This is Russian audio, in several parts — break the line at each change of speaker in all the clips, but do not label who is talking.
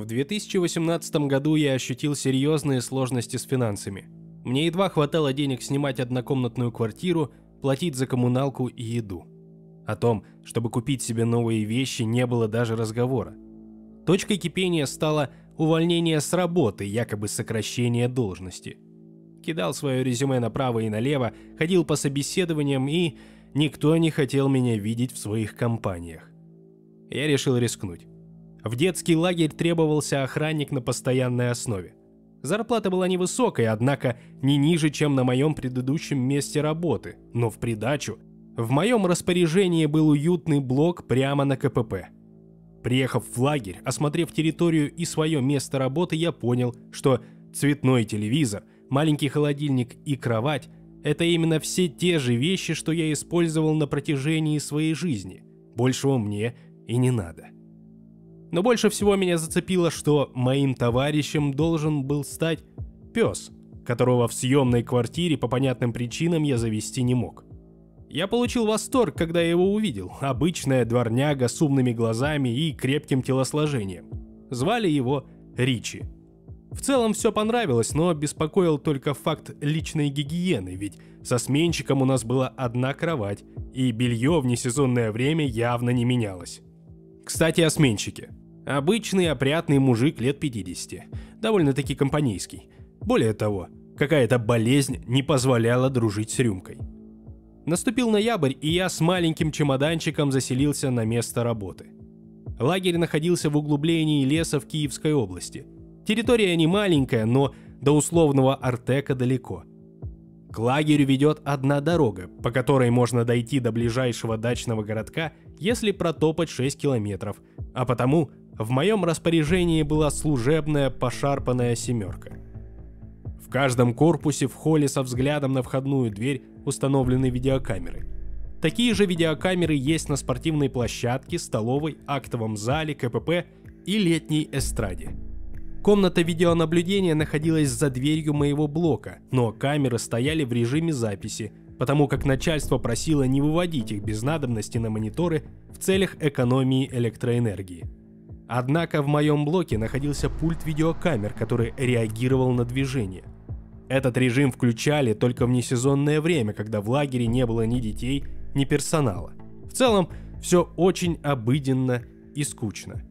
В 2018 году я ощутил серьезные сложности с финансами. Мне едва хватало денег снимать однокомнатную квартиру, платить за коммуналку и еду. О том, чтобы купить себе новые вещи, не было даже разговора. Точкой кипения стало увольнение с работы, якобы сокращение должности. Кидал свое резюме направо и налево, ходил по собеседованиям и никто не хотел меня видеть в своих компаниях. Я решил рискнуть. В детский лагерь требовался охранник на постоянной основе. Зарплата была невысокой, однако не ниже, чем на моем предыдущем месте работы, но в придачу в моем распоряжении был уютный блок прямо на КПП. Приехав в лагерь, осмотрев территорию и свое место работы, я понял, что цветной телевизор, маленький холодильник и кровать – это именно все те же вещи, что я использовал на протяжении своей жизни. Большего мне и не надо. Но больше всего меня зацепило, что моим товарищем должен был стать пес, которого в съемной квартире по понятным причинам я завести не мог. Я получил восторг, когда я его увидел. Обычная дворняга с умными глазами и крепким телосложением. Звали его Ричи. В целом все понравилось, но беспокоил только факт личной гигиены, ведь со сменщиком у нас была одна кровать, и белье в несезонное время явно не менялось. Кстати, о сменщике. Обычный опрятный мужик лет 50, довольно-таки компанейский. Более того, какая-то болезнь не позволяла дружить с рюмкой. Наступил ноябрь, и я с маленьким чемоданчиком заселился на место работы. Лагерь находился в углублении леса в Киевской области. Территория не маленькая, но до условного Артека далеко. К лагерю ведет одна дорога, по которой можно дойти до ближайшего дачного городка, если протопать 6 километров, а потому в моем распоряжении была служебная пошарпанная семерка. В каждом корпусе в холле со взглядом на входную дверь установлены видеокамеры. Такие же видеокамеры есть на спортивной площадке, столовой, актовом зале, КПП и летней эстраде. Комната видеонаблюдения находилась за дверью моего блока, но камеры стояли в режиме записи, потому как начальство просило не выводить их без надобности на мониторы в целях экономии электроэнергии. Однако в моем блоке находился пульт видеокамер, который реагировал на движение. Этот режим включали только в несезонное время, когда в лагере не было ни детей, ни персонала. В целом, все очень обыденно и скучно.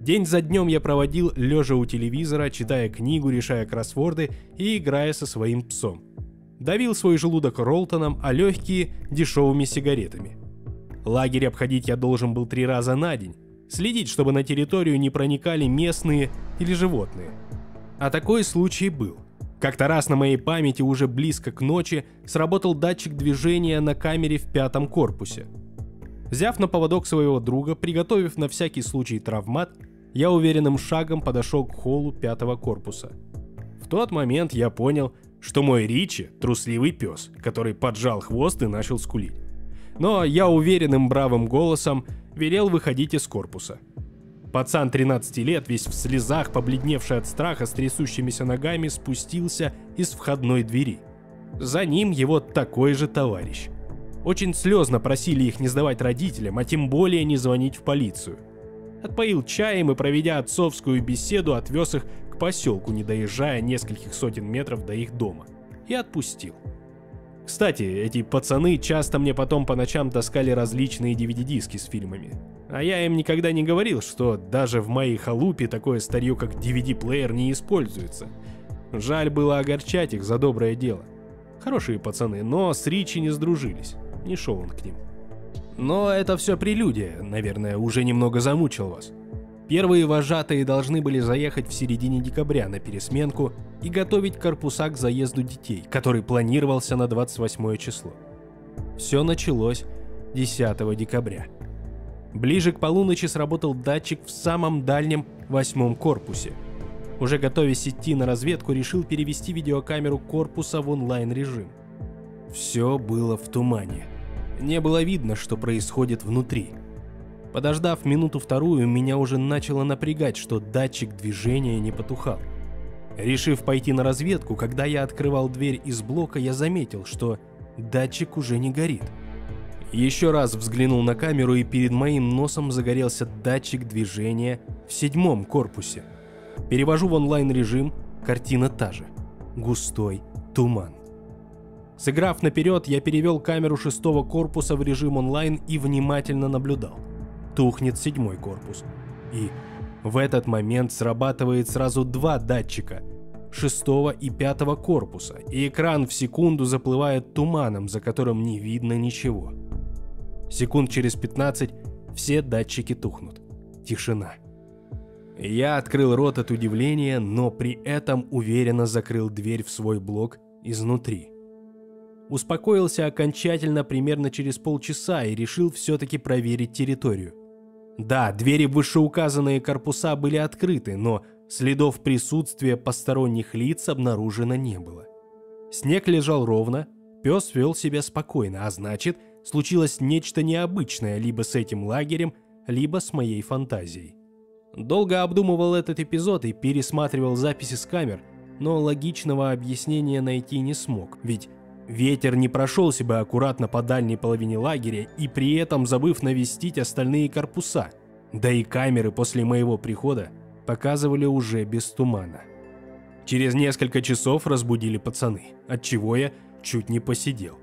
День за днем я проводил лежа у телевизора, читая книгу, решая кроссворды и играя со своим псом. Давил свой желудок Ролтоном, а легкие – дешевыми сигаретами. Лагерь обходить я должен был три раза на день, следить, чтобы на территорию не проникали местные или животные. А такой случай был – как-то раз на моей памяти уже близко к ночи сработал датчик движения на камере в пятом корпусе. Взяв на поводок своего друга, приготовив на всякий случай травмат, я уверенным шагом подошел к холлу пятого корпуса. В тот момент я понял, что мой Ричи – трусливый пес, который поджал хвост и начал скулить. Но я уверенным бравым голосом велел выходить из корпуса – Пацан 13 лет, весь в слезах, побледневший от страха, с трясущимися ногами, спустился из входной двери. За ним его такой же товарищ. Очень слезно просили их не сдавать родителям, а тем более не звонить в полицию. Отпоил чаем и, проведя отцовскую беседу, отвез их к поселку, не доезжая нескольких сотен метров до их дома. И отпустил. Кстати, эти пацаны часто мне потом по ночам таскали различные DVD-диски с фильмами. А я им никогда не говорил, что даже в моей халупе такое старье, как DVD-плеер, не используется. Жаль было огорчать их за доброе дело. Хорошие пацаны, но с Ричи не сдружились. Не шел он к ним. Но это все прелюдия, наверное, уже немного замучил вас. Первые вожатые должны были заехать в середине декабря на пересменку и готовить корпуса к заезду детей, который планировался на 28 число. Все началось 10 декабря. Ближе к полуночи сработал датчик в самом дальнем восьмом корпусе. Уже готовясь идти на разведку, решил перевести видеокамеру корпуса в онлайн-режим. Все было в тумане. Не было видно, что происходит внутри. Подождав минуту-вторую, меня уже начало напрягать, что датчик движения не потухал. Решив пойти на разведку, когда я открывал дверь из блока, я заметил, что датчик уже не горит. Еще раз взглянул на камеру, и перед моим носом загорелся датчик движения в седьмом корпусе. Перевожу в онлайн-режим, картина та же. Густой туман. Сыграв наперед, я перевел камеру шестого корпуса в режим онлайн и внимательно наблюдал. Тухнет седьмой корпус. И в этот момент срабатывает сразу два датчика шестого и пятого корпуса, и экран в секунду заплывает туманом, за которым не видно ничего. Секунд через 15 все датчики тухнут. Тишина. Я открыл рот от удивления, но при этом уверенно закрыл дверь в свой блок изнутри. Успокоился окончательно примерно через полчаса и решил все-таки проверить территорию. Да, двери вышеуказанные корпуса были открыты, но следов присутствия посторонних лиц обнаружено не было. Снег лежал ровно, пес вел себя спокойно, а значит, случилось нечто необычное либо с этим лагерем, либо с моей фантазией. Долго обдумывал этот эпизод и пересматривал записи с камер, но логичного объяснения найти не смог, ведь ветер не прошелся бы аккуратно по дальней половине лагеря и при этом забыв навестить остальные корпуса. Да и камеры после моего прихода показывали уже без тумана. Через несколько часов разбудили пацаны, от чего я чуть не посидел.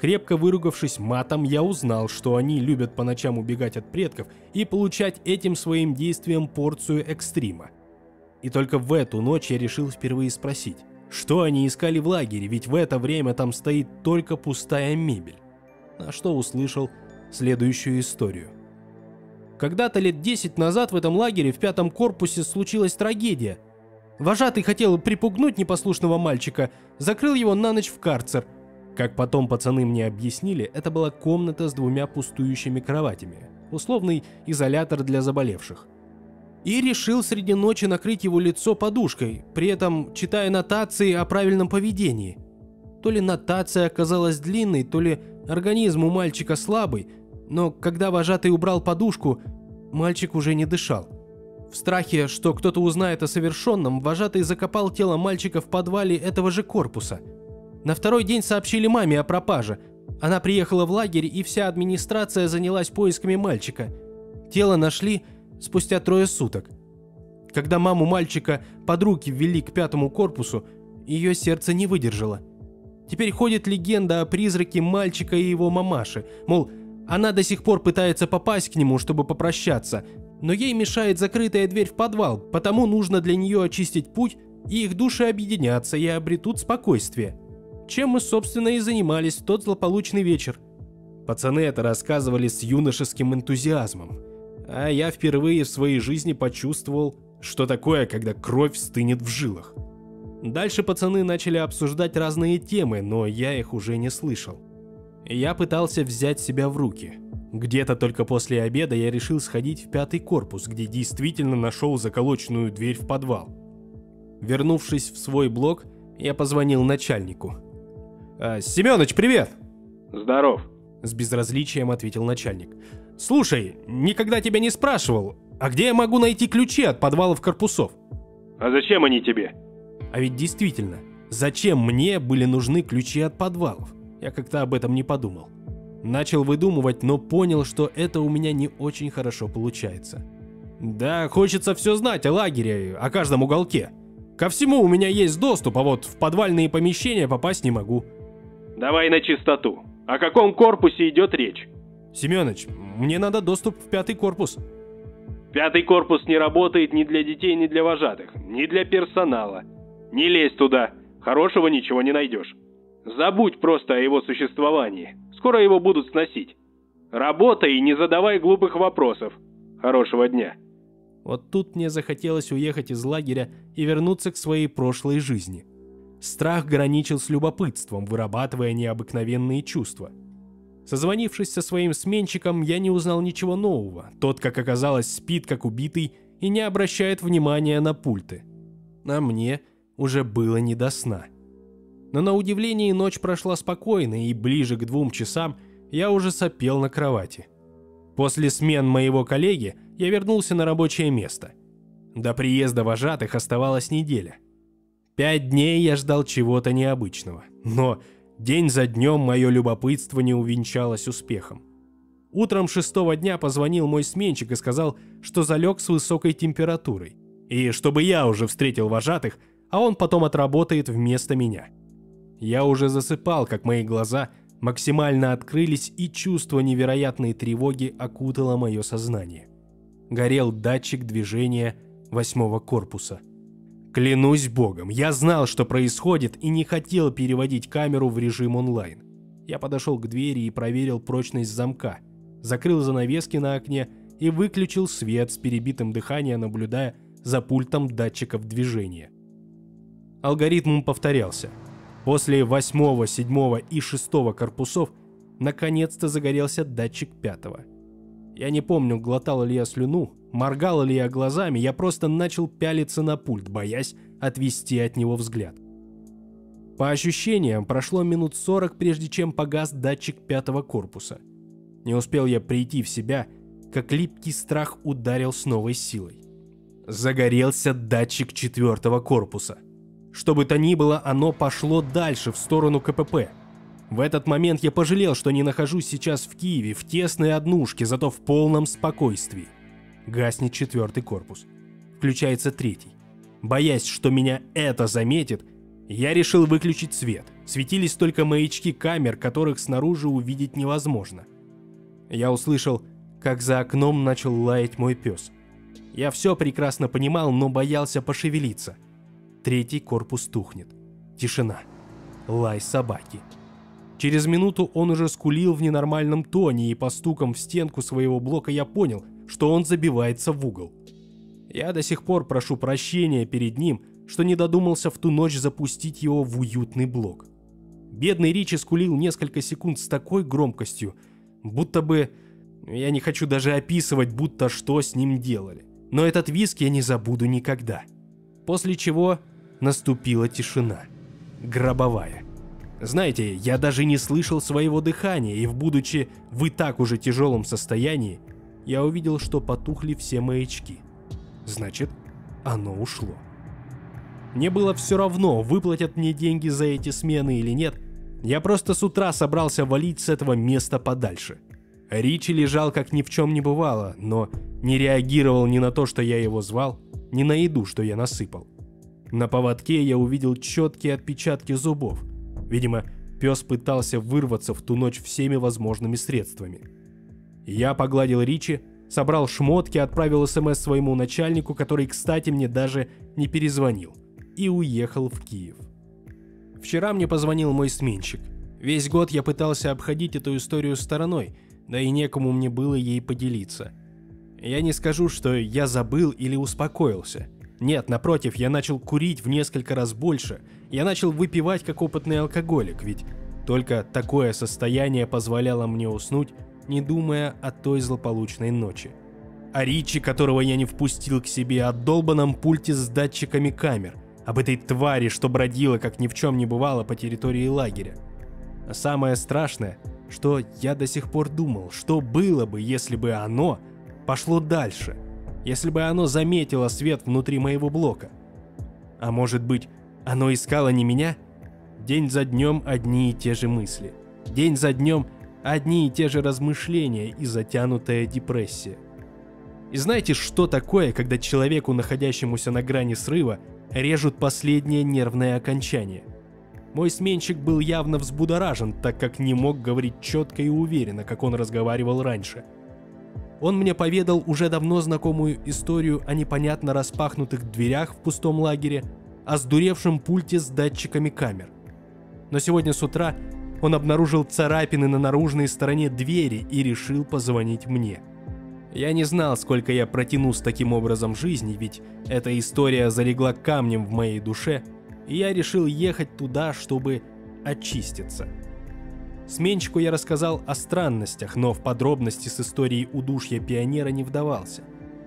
Крепко выругавшись матом, я узнал, что они любят по ночам убегать от предков и получать этим своим действием порцию экстрима. И только в эту ночь я решил впервые спросить, что они искали в лагере, ведь в это время там стоит только пустая мебель. На что услышал следующую историю. Когда-то лет 10 назад в этом лагере в пятом корпусе случилась трагедия. Вожатый хотел припугнуть непослушного мальчика, закрыл его на ночь в карцер – как потом пацаны мне объяснили, это была комната с двумя пустующими кроватями. Условный изолятор для заболевших. И решил среди ночи накрыть его лицо подушкой, при этом читая нотации о правильном поведении. То ли нотация оказалась длинной, то ли организм у мальчика слабый, но когда вожатый убрал подушку, мальчик уже не дышал. В страхе, что кто-то узнает о совершенном, вожатый закопал тело мальчика в подвале этого же корпуса – на второй день сообщили маме о пропаже. Она приехала в лагерь, и вся администрация занялась поисками мальчика. Тело нашли спустя трое суток. Когда маму мальчика под руки ввели к пятому корпусу, ее сердце не выдержало. Теперь ходит легенда о призраке мальчика и его мамаши, мол, она до сих пор пытается попасть к нему, чтобы попрощаться, но ей мешает закрытая дверь в подвал, потому нужно для нее очистить путь, и их души объединятся и обретут спокойствие чем мы, собственно, и занимались в тот злополучный вечер. Пацаны это рассказывали с юношеским энтузиазмом, а я впервые в своей жизни почувствовал, что такое, когда кровь стынет в жилах. Дальше пацаны начали обсуждать разные темы, но я их уже не слышал. Я пытался взять себя в руки. Где-то только после обеда я решил сходить в пятый корпус, где действительно нашел заколоченную дверь в подвал. Вернувшись в свой блок, я позвонил начальнику. «А, «Семёныч, привет!»
«Здоров!»
С безразличием ответил начальник. «Слушай, никогда тебя не спрашивал, а где я могу найти ключи от подвалов корпусов?»
«А зачем они тебе?»
А ведь действительно, зачем мне были нужны ключи от подвалов? Я как-то об этом не подумал. Начал выдумывать, но понял, что это у меня не очень хорошо получается. Да, хочется все знать о лагере, о каждом уголке. Ко всему у меня есть доступ, а вот в подвальные помещения попасть не могу.
Давай на чистоту. О каком корпусе идет речь?
Семёныч, мне надо доступ в пятый корпус.
Пятый корпус не работает ни для детей, ни для вожатых, ни для персонала. Не лезь туда, хорошего ничего не найдешь. Забудь просто о его существовании. Скоро его будут сносить. Работай и не задавай глупых вопросов. Хорошего дня.
Вот тут мне захотелось уехать из лагеря и вернуться к своей прошлой жизни. Страх граничил с любопытством, вырабатывая необыкновенные чувства. Созвонившись со своим сменщиком, я не узнал ничего нового. Тот, как оказалось, спит как убитый и не обращает внимания на пульты. А мне уже было не до сна. Но на удивление ночь прошла спокойно, и ближе к двум часам я уже сопел на кровати. После смен моего коллеги я вернулся на рабочее место. До приезда вожатых оставалась неделя – Пять дней я ждал чего-то необычного. Но День за днем мое любопытство не увенчалось успехом. Утром шестого дня позвонил мой сменщик и сказал, что залег с высокой температурой, и чтобы я уже встретил вожатых, а он потом отработает вместо меня. Я уже засыпал, как мои глаза максимально открылись, и чувство невероятной тревоги окутало мое сознание. Горел датчик движения восьмого корпуса. Клянусь богом, я знал, что происходит, и не хотел переводить камеру в режим онлайн. Я подошел к двери и проверил прочность замка, закрыл занавески на окне и выключил свет с перебитым дыханием, наблюдая за пультом датчиков движения. Алгоритм повторялся. После восьмого, седьмого и шестого корпусов наконец-то загорелся датчик пятого. Я не помню, глотал ли я слюну, моргал ли я глазами, я просто начал пялиться на пульт, боясь отвести от него взгляд. По ощущениям, прошло минут сорок, прежде чем погас датчик пятого корпуса. Не успел я прийти в себя, как липкий страх ударил с новой силой. Загорелся датчик четвертого корпуса – что бы то ни было, оно пошло дальше, в сторону КПП. В этот момент я пожалел, что не нахожусь сейчас в Киеве, в тесной однушке, зато в полном спокойствии. Гаснет четвертый корпус. Включается третий. Боясь, что меня это заметит, я решил выключить свет. Светились только маячки камер, которых снаружи увидеть невозможно. Я услышал, как за окном начал лаять мой пес. Я все прекрасно понимал, но боялся пошевелиться – Третий корпус тухнет. Тишина. Лай собаки. Через минуту он уже скулил в ненормальном тоне, и по стукам в стенку своего блока я понял, что он забивается в угол. Я до сих пор прошу прощения перед ним, что не додумался в ту ночь запустить его в уютный блок. Бедный Ричи скулил несколько секунд с такой громкостью, будто бы... Я не хочу даже описывать, будто что с ним делали. Но этот виск я не забуду никогда. После чего наступила тишина. Гробовая. Знаете, я даже не слышал своего дыхания, и в будучи в и так уже тяжелом состоянии, я увидел, что потухли все маячки. Значит, оно ушло. Мне было все равно, выплатят мне деньги за эти смены или нет. Я просто с утра собрался валить с этого места подальше. Ричи лежал как ни в чем не бывало, но не реагировал ни на то, что я его звал, ни на еду, что я насыпал. На поводке я увидел четкие отпечатки зубов. Видимо, пес пытался вырваться в ту ночь всеми возможными средствами. Я погладил Ричи, собрал шмотки, отправил СМС своему начальнику, который, кстати, мне даже не перезвонил, и уехал в Киев. Вчера мне позвонил мой сменщик. Весь год я пытался обходить эту историю стороной, да и некому мне было ей поделиться. Я не скажу, что я забыл или успокоился – нет, напротив, я начал курить в несколько раз больше. Я начал выпивать как опытный алкоголик, ведь только такое состояние позволяло мне уснуть, не думая о той злополучной ночи. О Ричи, которого я не впустил к себе, о долбанном пульте с датчиками камер, об этой твари, что бродила, как ни в чем не бывало, по территории лагеря. А самое страшное, что я до сих пор думал, что было бы, если бы оно пошло дальше – если бы оно заметило свет внутри моего блока. А может быть, оно искало не меня? День за днем одни и те же мысли. День за днем одни и те же размышления и затянутая депрессия. И знаете, что такое, когда человеку, находящемуся на грани срыва, режут последнее нервное окончание? Мой сменщик был явно взбудоражен, так как не мог говорить четко и уверенно, как он разговаривал раньше – он мне поведал уже давно знакомую историю о непонятно распахнутых дверях в пустом лагере, о сдуревшем пульте с датчиками камер. Но сегодня с утра он обнаружил царапины на наружной стороне двери и решил позвонить мне. Я не знал, сколько я протяну с таким образом жизни, ведь эта история залегла камнем в моей душе, и я решил ехать туда, чтобы очиститься. Сменщику я рассказал о странностях, но в подробности с историей удушья пионера не вдавался,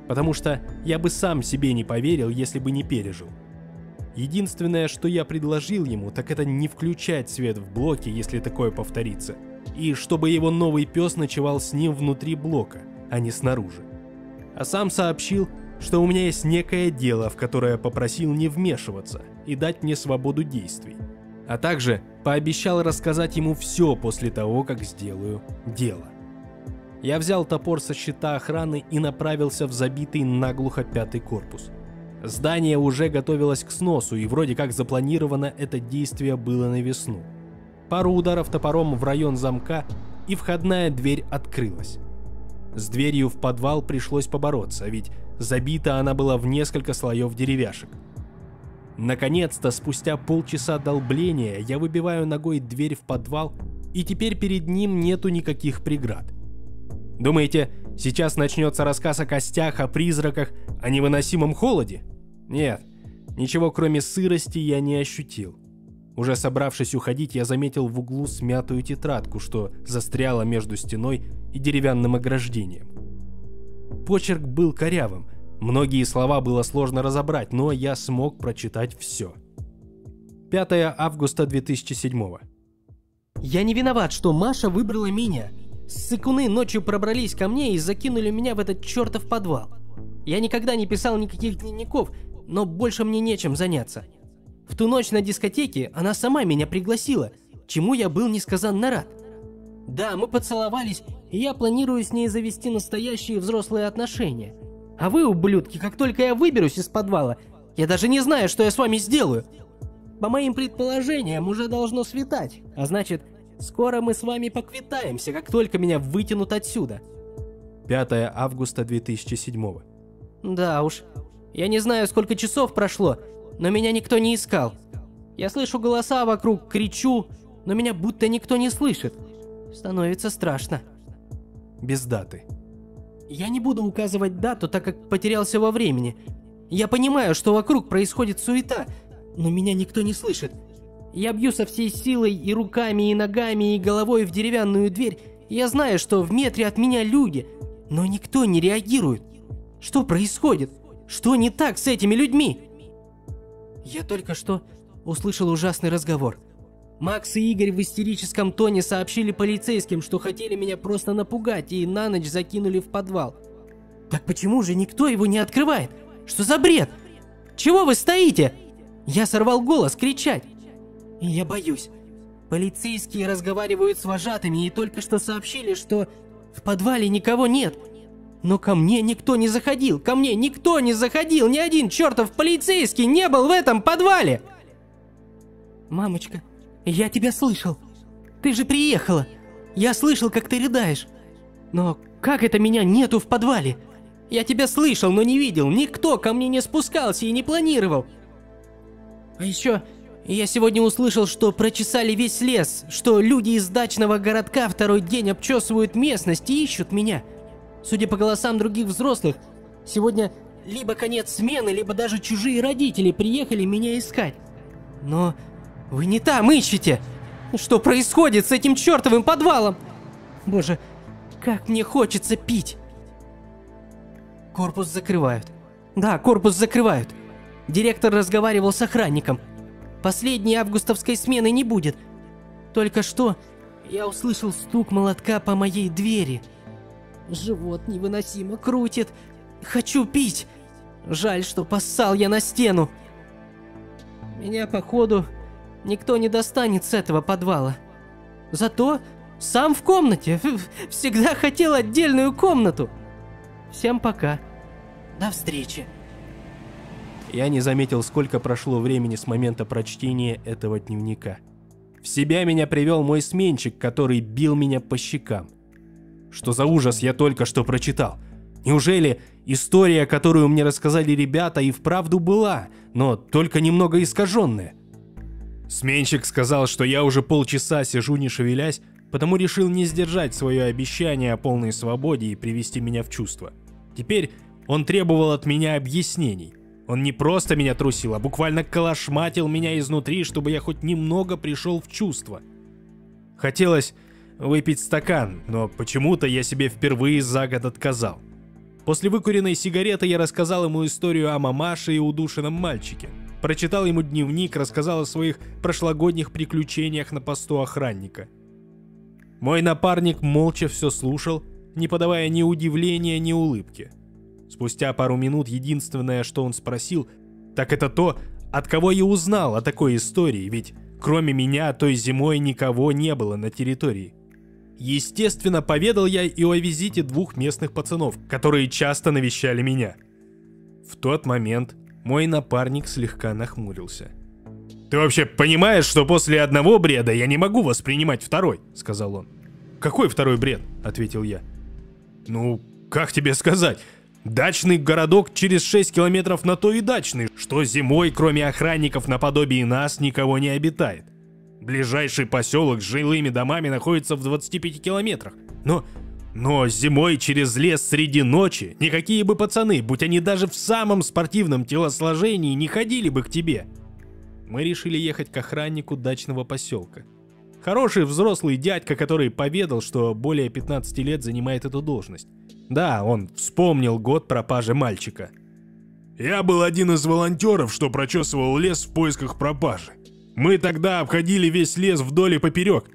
потому что я бы сам себе не поверил, если бы не пережил. Единственное, что я предложил ему, так это не включать свет в блоке, если такое повторится, и чтобы его новый пес ночевал с ним внутри блока, а не снаружи. А сам сообщил, что у меня есть некое дело, в которое попросил не вмешиваться и дать мне свободу действий. А также пообещал рассказать ему все после того, как сделаю дело. Я взял топор со щита охраны и направился в забитый наглухо пятый корпус. Здание уже готовилось к сносу, и вроде как запланировано это действие было на весну. Пару ударов топором в район замка, и входная дверь открылась. С дверью в подвал пришлось побороться, ведь забита она была в несколько слоев деревяшек. Наконец-то, спустя полчаса долбления, я выбиваю ногой дверь в подвал, и теперь перед ним нету никаких преград. Думаете, сейчас начнется рассказ о костях, о призраках, о невыносимом холоде? Нет, ничего кроме сырости я не ощутил. Уже собравшись уходить, я заметил в углу смятую тетрадку, что застряла между стеной и деревянным ограждением. Почерк был корявым, многие слова было сложно разобрать, но я смог прочитать все. 5 августа 2007
Я не виноват, что Маша выбрала меня. Сыкуны ночью пробрались ко мне и закинули меня в этот чертов подвал. Я никогда не писал никаких дневников, но больше мне нечем заняться. В ту ночь на дискотеке она сама меня пригласила, чему я был несказанно рад. Да, мы поцеловались, и я планирую с ней завести настоящие взрослые отношения. А вы, ублюдки, как только я выберусь из подвала, я даже не знаю, что я с вами сделаю. По моим предположениям, уже должно светать, а значит, скоро мы с вами поквитаемся, как только меня вытянут отсюда.
5 августа 2007
Да уж, я не знаю, сколько часов прошло, но меня никто не искал. Я слышу голоса вокруг, кричу, но меня будто никто не слышит. Становится страшно.
Без даты.
Я не буду указывать дату, так как потерялся во времени. Я понимаю, что вокруг происходит суета, но меня никто не слышит. Я бью со всей силой и руками, и ногами, и головой в деревянную дверь. Я знаю, что в метре от меня люди, но никто не реагирует. Что происходит? Что не так с этими людьми? Я только что услышал ужасный разговор. Макс и Игорь в истерическом тоне сообщили полицейским, что хотели меня просто напугать и на ночь закинули в подвал. Так почему же никто его не открывает? Что за бред? Чего вы стоите? Я сорвал голос кричать. И я боюсь. Полицейские разговаривают с вожатыми и только что сообщили, что в подвале никого нет. Но ко мне никто не заходил, ко мне никто не заходил, ни один чертов полицейский не был в этом подвале. Мамочка, я тебя слышал. Ты же приехала. Я слышал, как ты рыдаешь. Но как это меня нету в подвале? Я тебя слышал, но не видел. Никто ко мне не спускался и не планировал. А еще я сегодня услышал, что прочесали весь лес, что люди из дачного городка второй день обчесывают местность и ищут меня. Судя по голосам других взрослых, сегодня либо конец смены, либо даже чужие родители приехали меня искать. Но вы не там ищете! Что происходит с этим чертовым подвалом? Боже, как мне хочется пить! Корпус закрывают. Да, корпус закрывают. Директор разговаривал с охранником. Последней августовской смены не будет. Только что я услышал стук молотка по моей двери. Живот невыносимо крутит. Хочу пить. Жаль, что поссал я на стену. Меня, походу, никто не достанет с этого подвала. Зато сам в комнате. Всегда хотел отдельную комнату. Всем пока. До встречи.
Я не заметил, сколько прошло времени с момента прочтения этого дневника. В себя меня привел мой сменщик, который бил меня по щекам. Что за ужас я только что прочитал? Неужели история, которую мне рассказали ребята, и вправду была, но только немного искаженная? Сменщик сказал, что я уже полчаса сижу не шевелясь, потому решил не сдержать свое обещание о полной свободе и привести меня в чувство. Теперь он требовал от меня объяснений. Он не просто меня трусил, а буквально калашматил меня изнутри, чтобы я хоть немного пришел в чувство. Хотелось выпить стакан, но почему-то я себе впервые за год отказал. После выкуренной сигареты я рассказал ему историю о мамаше и удушенном мальчике. Прочитал ему дневник, рассказал о своих прошлогодних приключениях на посту охранника. Мой напарник молча все слушал, не подавая ни удивления, ни улыбки. Спустя пару минут единственное, что он спросил, так это то, от кого я узнал о такой истории, ведь кроме меня той зимой никого не было на территории. Естественно, поведал я и о визите двух местных пацанов, которые часто навещали меня. В тот момент мой напарник слегка нахмурился. «Ты вообще понимаешь, что после одного бреда я не могу воспринимать второй?» — сказал он. «Какой второй бред?» — ответил я. «Ну, как тебе сказать? Дачный городок через 6 километров на то и дачный, что зимой, кроме охранников наподобие нас, никого не обитает. Ближайший поселок с жилыми домами находится в 25 километрах. Но, но зимой через лес среди ночи никакие бы пацаны, будь они даже в самом спортивном телосложении, не ходили бы к тебе. Мы решили ехать к охраннику дачного поселка. Хороший взрослый дядька, который поведал, что более 15 лет занимает эту должность. Да, он вспомнил год пропажи мальчика.
Я был один из волонтеров, что прочесывал лес в поисках пропажи. Мы тогда обходили весь лес вдоль и поперек.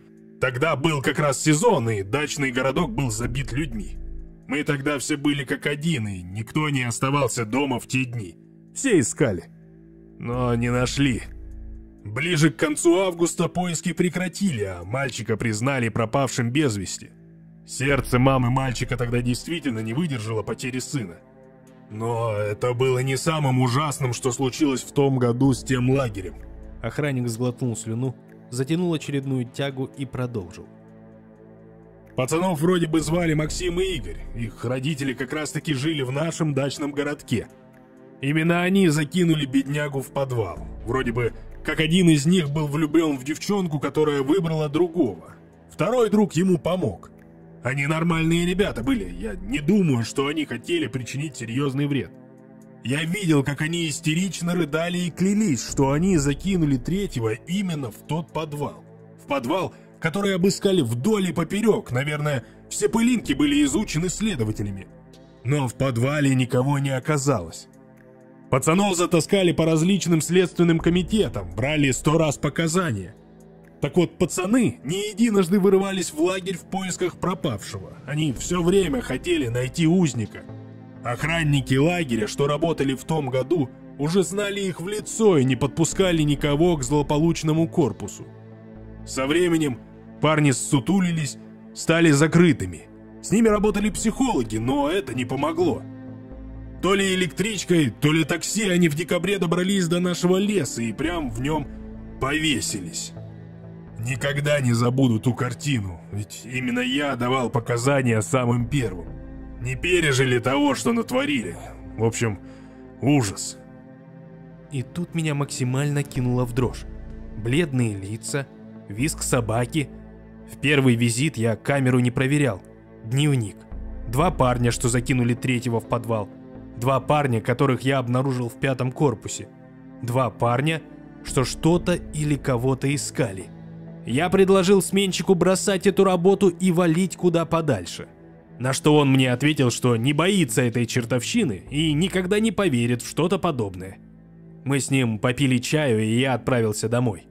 Тогда был как раз сезон, и дачный городок был забит людьми. Мы тогда все были как один, и никто не оставался дома в те дни. Все искали. Но не нашли. Ближе к концу августа поиски прекратили, а мальчика признали пропавшим без вести. Сердце мамы мальчика тогда действительно не выдержало потери сына. Но это было не самым ужасным, что случилось в том году с тем лагерем.
Охранник сглотнул слюну, затянул очередную тягу и продолжил.
Пацанов вроде бы звали Максим и Игорь. Их родители как раз-таки жили в нашем дачном городке. Именно они закинули беднягу в подвал. Вроде бы, как один из них был влюблен в девчонку, которая выбрала другого. Второй друг ему помог. Они нормальные ребята были. Я не думаю, что они хотели причинить серьезный вред. Я видел, как они истерично рыдали и клялись, что они закинули третьего именно в тот подвал. В подвал, который обыскали вдоль и поперек. Наверное, все пылинки были изучены следователями. Но в подвале никого не оказалось. Пацанов затаскали по различным следственным комитетам, брали сто раз показания. Так вот, пацаны не единожды вырывались в лагерь в поисках пропавшего. Они все время хотели найти узника – Охранники лагеря, что работали в том году, уже знали их в лицо и не подпускали никого к злополучному корпусу. Со временем парни ссутулились, стали закрытыми. С ними работали психологи, но это не помогло. То ли электричкой, то ли такси они в декабре добрались до нашего леса и прям в нем повесились. Никогда не забуду ту картину, ведь именно я давал показания самым первым. Не пережили того, что натворили. В общем, ужас.
И тут меня максимально кинуло в дрожь. Бледные лица, виск собаки. В первый визит я камеру не проверял. Дневник. Два парня, что закинули третьего в подвал. Два парня, которых я обнаружил в пятом корпусе. Два парня, что что-то или кого-то искали. Я предложил сменщику бросать эту работу и валить куда подальше. На что он мне ответил, что не боится этой чертовщины и никогда не поверит в что-то подобное. Мы с ним попили чаю, и я отправился домой.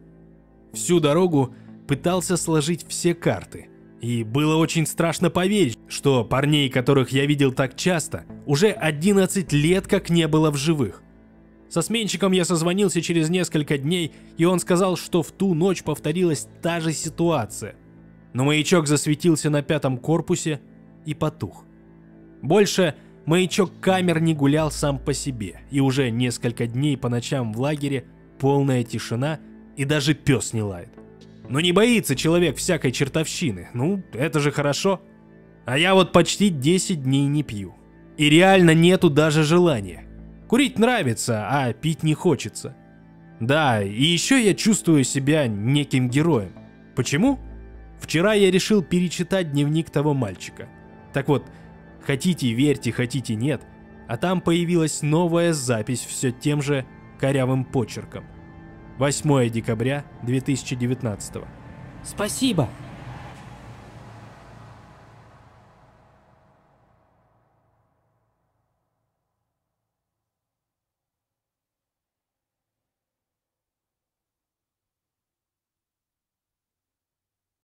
Всю дорогу пытался сложить все карты. И было очень страшно поверить, что парней, которых я видел так часто, уже 11 лет как не было в живых. Со сменщиком я созвонился через несколько дней, и он сказал, что в ту ночь повторилась та же ситуация. Но маячок засветился на пятом корпусе, и потух. Больше маячок камер не гулял сам по себе, и уже несколько дней по ночам в лагере полная тишина и даже пес не лает. Но не боится человек всякой чертовщины, ну, это же хорошо. А я вот почти 10 дней не пью. И реально нету даже желания. Курить нравится, а пить не хочется. Да, и еще я чувствую себя неким героем. Почему? Вчера я решил перечитать дневник того мальчика. Так вот, хотите верьте, хотите нет, а там появилась новая запись все тем же корявым почерком. 8 декабря 2019.
Спасибо.